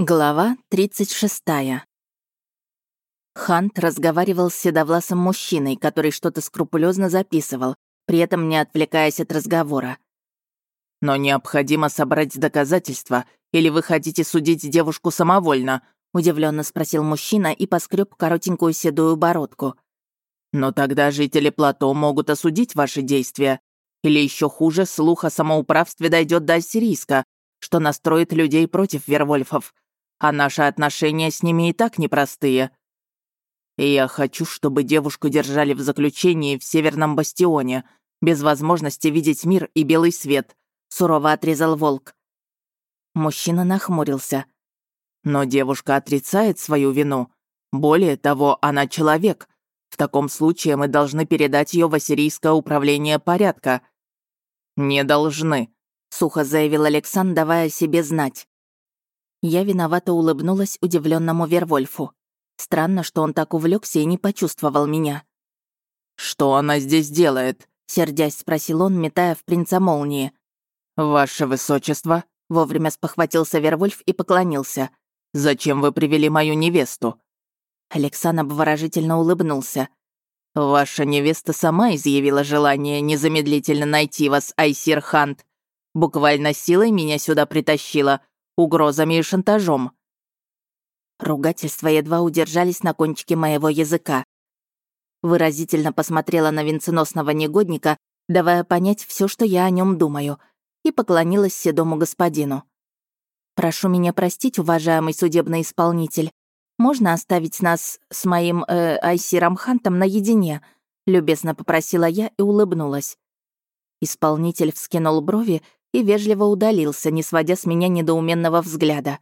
Глава 36. Хант разговаривал с седовласым мужчиной, который что-то скрупулезно записывал, при этом не отвлекаясь от разговора. «Но необходимо собрать доказательства, или вы хотите судить девушку самовольно?» — удивленно спросил мужчина и поскреб коротенькую седую бородку. «Но тогда жители плато могут осудить ваши действия. Или еще хуже, слух о самоуправстве дойдет до Ассирийска, что настроит людей против Вервольфов а наши отношения с ними и так непростые. И я хочу, чтобы девушку держали в заключении в Северном Бастионе, без возможности видеть мир и белый свет», — сурово отрезал волк. Мужчина нахмурился. «Но девушка отрицает свою вину. Более того, она человек. В таком случае мы должны передать ее в Ассирийское управление порядка». «Не должны», — сухо заявил Александр, давая себе знать. Я виновато улыбнулась удивленному Вервольфу. Странно, что он так увлекся и не почувствовал меня. «Что она здесь делает?» — сердясь спросил он, метая в принца молнии. «Ваше высочество», — вовремя спохватился Вервольф и поклонился. «Зачем вы привели мою невесту?» Александр обворожительно улыбнулся. «Ваша невеста сама изъявила желание незамедлительно найти вас, Айсир Хант. Буквально силой меня сюда притащила, угрозами и шантажом. Ругательства едва удержались на кончике моего языка. Выразительно посмотрела на венценосного негодника, давая понять все, что я о нем думаю, и поклонилась седому господину. «Прошу меня простить, уважаемый судебный исполнитель. Можно оставить нас с моим э, Айсиром Хантом наедине?» — любезно попросила я и улыбнулась. Исполнитель вскинул брови и вежливо удалился, не сводя с меня недоуменного взгляда.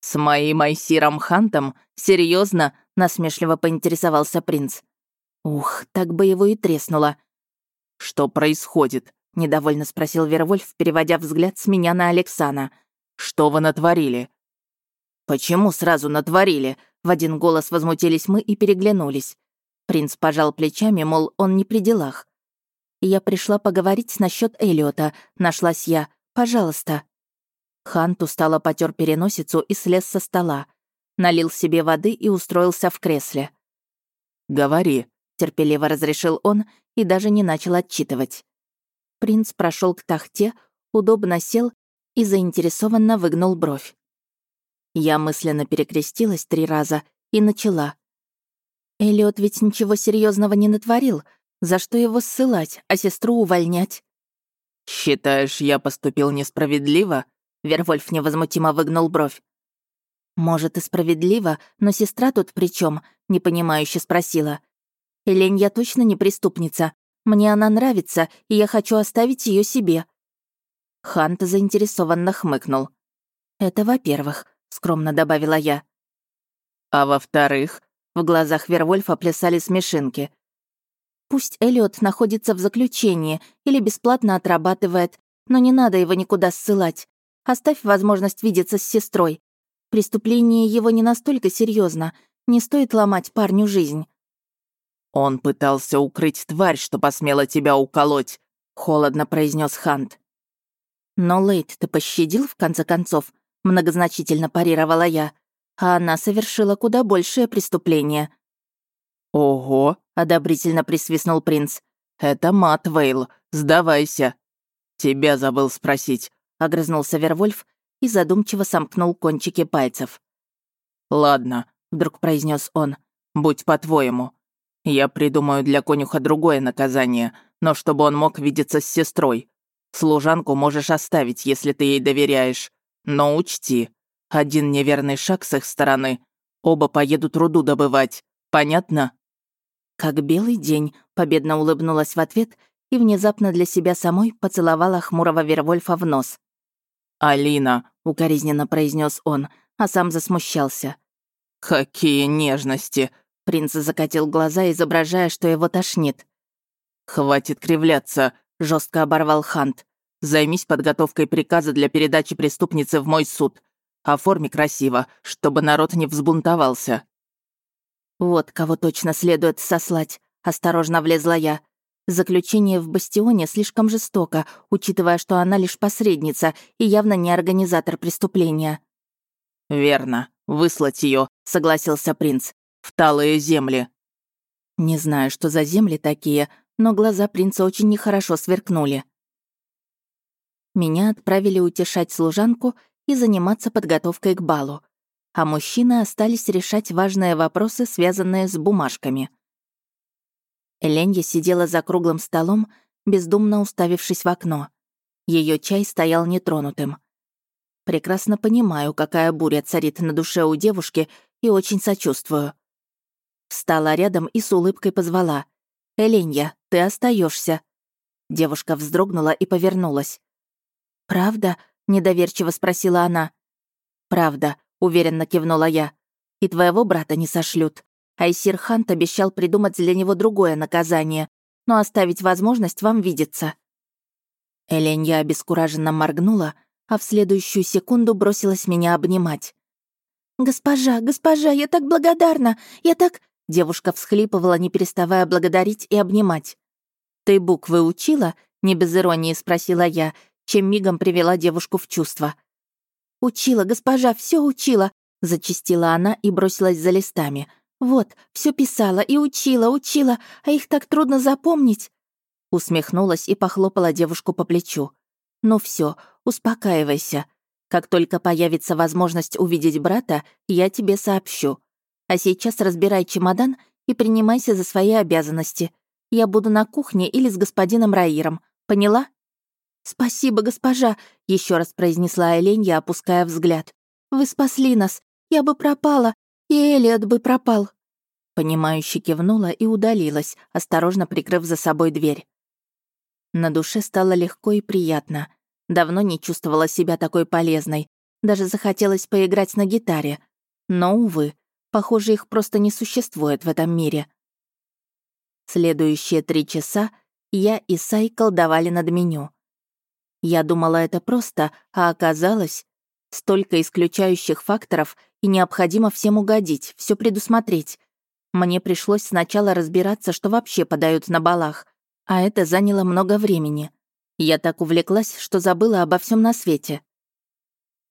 «С моим Айсиром Хантом? Серьезно? насмешливо поинтересовался принц. «Ух, так бы его и треснуло». «Что происходит?» — недовольно спросил Вервольф, переводя взгляд с меня на Алексана. «Что вы натворили?» «Почему сразу натворили?» — в один голос возмутились мы и переглянулись. Принц пожал плечами, мол, он не при делах. Я пришла поговорить насчет Эллиота. Нашлась я. Пожалуйста». Хант устало потер переносицу и слез со стола. Налил себе воды и устроился в кресле. «Говори», — терпеливо разрешил он и даже не начал отчитывать. Принц прошел к тахте, удобно сел и заинтересованно выгнул бровь. Я мысленно перекрестилась три раза и начала. Эллиот ведь ничего серьезного не натворил, за что его ссылать, а сестру увольнять? «Считаешь, я поступил несправедливо?» Вервольф невозмутимо выгнул бровь. «Может, и справедливо, но сестра тут при чем? непонимающе спросила. «Элень, я точно не преступница. Мне она нравится, и я хочу оставить ее себе». Хант заинтересованно хмыкнул. «Это во-первых», — скромно добавила я. «А во-вторых?» В глазах Вервольфа плясали смешинки. Пусть Эллиот находится в заключении или бесплатно отрабатывает, но не надо его никуда ссылать. Оставь возможность видеться с сестрой. Преступление его не настолько серьезно, не стоит ломать парню жизнь. «Он пытался укрыть тварь, что посмела тебя уколоть», — холодно произнес Хант. «Но Лейт ты пощадил, в конце концов?» — многозначительно парировала я. «А она совершила куда большее преступление». «Ого!» — одобрительно присвистнул принц. «Это Матвейл, сдавайся». «Тебя забыл спросить», — огрызнулся Вервольф и задумчиво сомкнул кончики пальцев. «Ладно», — вдруг произнес он, — «будь по-твоему. Я придумаю для конюха другое наказание, но чтобы он мог видеться с сестрой. Служанку можешь оставить, если ты ей доверяешь. Но учти, один неверный шаг с их стороны, оба поедут руду добывать. Понятно?» «Как белый день», — победно улыбнулась в ответ и внезапно для себя самой поцеловала хмурого Вервольфа в нос. «Алина», — укоризненно произнес он, а сам засмущался. «Какие нежности!» — принц закатил глаза, изображая, что его тошнит. «Хватит кривляться», — жестко оборвал Хант. «Займись подготовкой приказа для передачи преступницы в мой суд. Оформи красиво, чтобы народ не взбунтовался». Вот кого точно следует сослать, осторожно влезла я. Заключение в бастионе слишком жестоко, учитывая, что она лишь посредница и явно не организатор преступления. «Верно, выслать ее, согласился принц. «В талые земли». Не знаю, что за земли такие, но глаза принца очень нехорошо сверкнули. Меня отправили утешать служанку и заниматься подготовкой к балу, а мужчины остались решать важные вопросы, связанные с бумажками. Эленья сидела за круглым столом, бездумно уставившись в окно. Ее чай стоял нетронутым. Прекрасно понимаю, какая буря царит на душе у девушки, и очень сочувствую. Встала рядом и с улыбкой позвала. «Эленья, ты остаешься. Девушка вздрогнула и повернулась. «Правда?» — недоверчиво спросила она. «Правда», — уверенно кивнула я. «И твоего брата не сошлют. Айсир Хант обещал придумать для него другое наказание, но оставить возможность вам видеться». Эленья обескураженно моргнула, а в следующую секунду бросилась меня обнимать. «Госпожа, госпожа, я так благодарна! Я так...» Девушка всхлипывала, не переставая благодарить и обнимать. «Ты буквы учила?» — не без иронии спросила я, чем мигом привела девушку в чувство. «Учила, госпожа, все учила!» — зачастила она и бросилась за листами. «Вот, все писала и учила, учила, а их так трудно запомнить!» Усмехнулась и похлопала девушку по плечу. «Ну все, успокаивайся. Как только появится возможность увидеть брата, я тебе сообщу. А сейчас разбирай чемодан и принимайся за свои обязанности. Я буду на кухне или с господином Раиром. Поняла?» «Спасибо, госпожа», — еще раз произнесла Эленья, опуская взгляд. «Вы спасли нас. Я бы пропала, и Элиот бы пропал». Понимающе кивнула и удалилась, осторожно прикрыв за собой дверь. На душе стало легко и приятно. Давно не чувствовала себя такой полезной. Даже захотелось поиграть на гитаре. Но, увы, похоже, их просто не существует в этом мире. Следующие три часа я и Сай колдовали над меню. Я думала, это просто, а оказалось, столько исключающих факторов, и необходимо всем угодить, все предусмотреть. Мне пришлось сначала разбираться, что вообще подают на балах, а это заняло много времени. Я так увлеклась, что забыла обо всем на свете.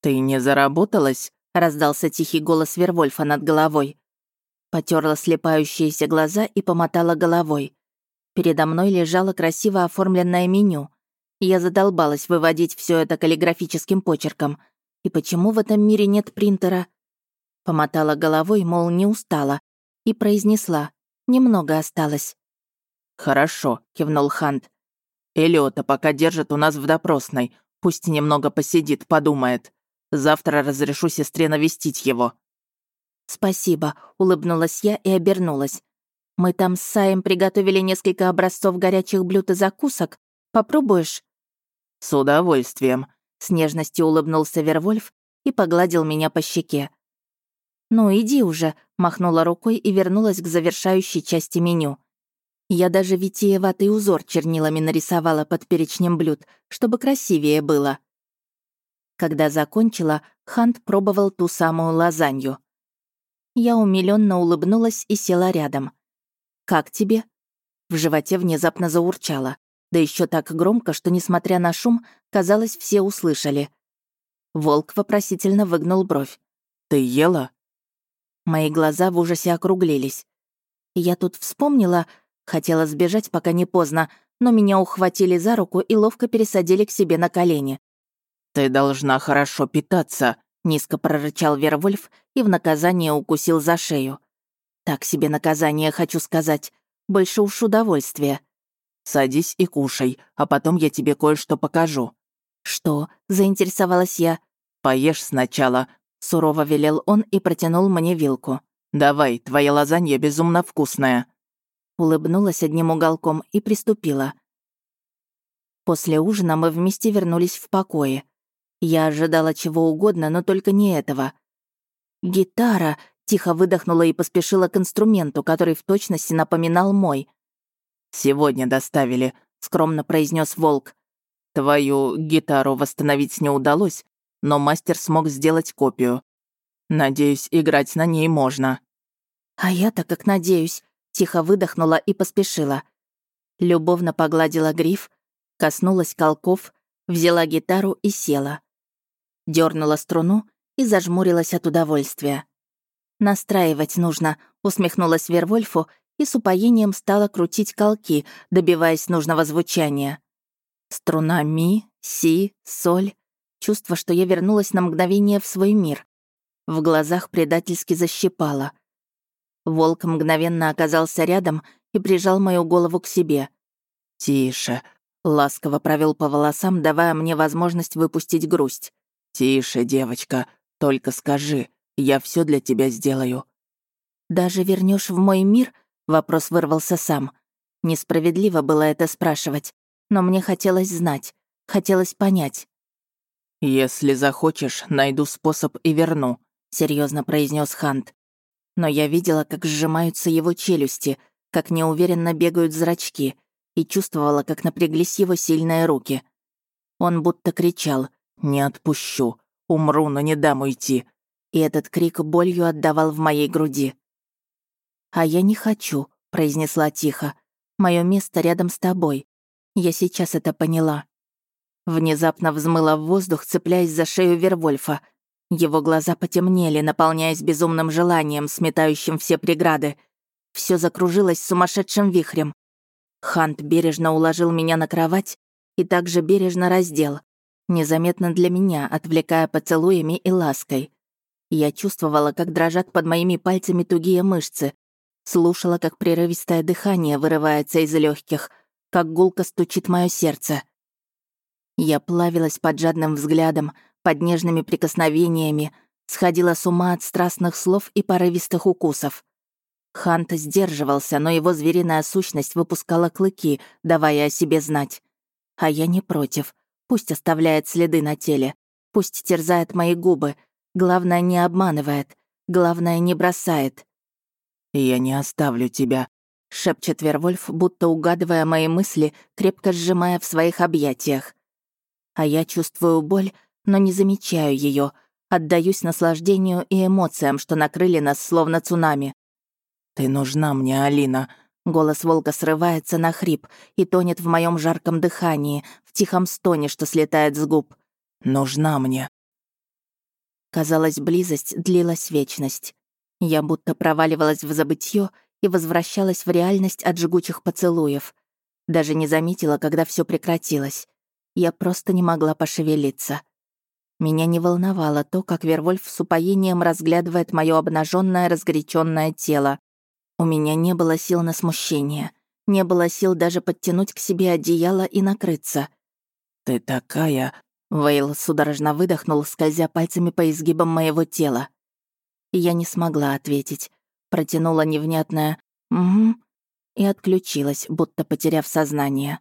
«Ты не заработалась?» — раздался тихий голос Вервольфа над головой. Потерла слепающиеся глаза и помотала головой. Передо мной лежало красиво оформленное меню. Я задолбалась выводить все это каллиграфическим почерком. И почему в этом мире нет принтера? Помотала головой, мол, не устала, и произнесла. Немного осталось. «Хорошо», — кивнул Хант. Элиота пока держит у нас в допросной. Пусть немного посидит, подумает. Завтра разрешу сестре навестить его». «Спасибо», — улыбнулась я и обернулась. «Мы там с Саем приготовили несколько образцов горячих блюд и закусок. Попробуешь?» «С удовольствием», — с нежностью улыбнулся Вервольф и погладил меня по щеке. «Ну, иди уже», — махнула рукой и вернулась к завершающей части меню. Я даже витиеватый узор чернилами нарисовала под перечнем блюд, чтобы красивее было. Когда закончила, Хант пробовал ту самую лазанью. Я умилённо улыбнулась и села рядом. «Как тебе?» В животе внезапно заурчало, да еще так громко, что, несмотря на шум, казалось, все услышали. Волк вопросительно выгнул бровь. «Ты ела?» Мои глаза в ужасе округлились. Я тут вспомнила, Хотела сбежать, пока не поздно, но меня ухватили за руку и ловко пересадили к себе на колени. «Ты должна хорошо питаться», — низко прорычал Вервольф и в наказание укусил за шею. «Так себе наказание, хочу сказать. Больше уж удовольствия». «Садись и кушай, а потом я тебе кое-что покажу». «Что?» — заинтересовалась я. «Поешь сначала», — сурово велел он и протянул мне вилку. «Давай, твоя лазанья безумно вкусная» улыбнулась одним уголком и приступила. После ужина мы вместе вернулись в покое. Я ожидала чего угодно, но только не этого. «Гитара!» — тихо выдохнула и поспешила к инструменту, который в точности напоминал мой. «Сегодня доставили», — скромно произнес Волк. «Твою гитару восстановить не удалось, но мастер смог сделать копию. Надеюсь, играть на ней можно». «А я-то как надеюсь», Тихо выдохнула и поспешила. Любовно погладила гриф, коснулась колков, взяла гитару и села. Дёрнула струну, и зажмурилась от удовольствия. «Настраивать нужно», — усмехнулась Вервольфу и с упоением стала крутить колки, добиваясь нужного звучания. Струна ми, си, соль. Чувство, что я вернулась на мгновение в свой мир. В глазах предательски защипала. Волк мгновенно оказался рядом и прижал мою голову к себе. «Тише», — ласково провел по волосам, давая мне возможность выпустить грусть. «Тише, девочка, только скажи, я все для тебя сделаю». «Даже вернешь в мой мир?» — вопрос вырвался сам. Несправедливо было это спрашивать, но мне хотелось знать, хотелось понять. «Если захочешь, найду способ и верну», — серьезно произнес Хант. Но я видела, как сжимаются его челюсти, как неуверенно бегают зрачки, и чувствовала, как напряглись его сильные руки. Он будто кричал «Не отпущу! Умру, но не дам уйти!» И этот крик болью отдавал в моей груди. «А я не хочу», — произнесла тихо. Мое место рядом с тобой. Я сейчас это поняла». Внезапно взмыла в воздух, цепляясь за шею Вервольфа. Его глаза потемнели, наполняясь безумным желанием, сметающим все преграды. Все закружилось сумасшедшим вихрем. Хант бережно уложил меня на кровать и также бережно раздел, незаметно для меня, отвлекая поцелуями и лаской. Я чувствовала, как дрожат под моими пальцами тугие мышцы, слушала, как прерывистое дыхание вырывается из легких, как гулко стучит мое сердце. Я плавилась под жадным взглядом, под нежными прикосновениями, сходила с ума от страстных слов и порывистых укусов. Хант сдерживался, но его звериная сущность выпускала клыки, давая о себе знать. А я не против. Пусть оставляет следы на теле. Пусть терзает мои губы. Главное, не обманывает. Главное, не бросает. «Я не оставлю тебя», — шепчет Вервольф, будто угадывая мои мысли, крепко сжимая в своих объятиях. А я чувствую боль, но не замечаю ее, отдаюсь наслаждению и эмоциям, что накрыли нас словно цунами. «Ты нужна мне, Алина», Голос волка срывается на хрип и тонет в моем жарком дыхании, в тихом стоне, что слетает с губ. «Нужна мне». Казалось, близость длилась вечность. Я будто проваливалась в забытье и возвращалась в реальность от жгучих поцелуев. Даже не заметила, когда все прекратилось. Я просто не могла пошевелиться. Меня не волновало то, как Вервольф с упоением разглядывает мое обнаженное, разгоряченное тело. У меня не было сил на смущение. Не было сил даже подтянуть к себе одеяло и накрыться. «Ты такая...» Вейл судорожно выдохнул, скользя пальцами по изгибам моего тела. Я не смогла ответить. Протянула невнятное «Угу» и отключилась, будто потеряв сознание.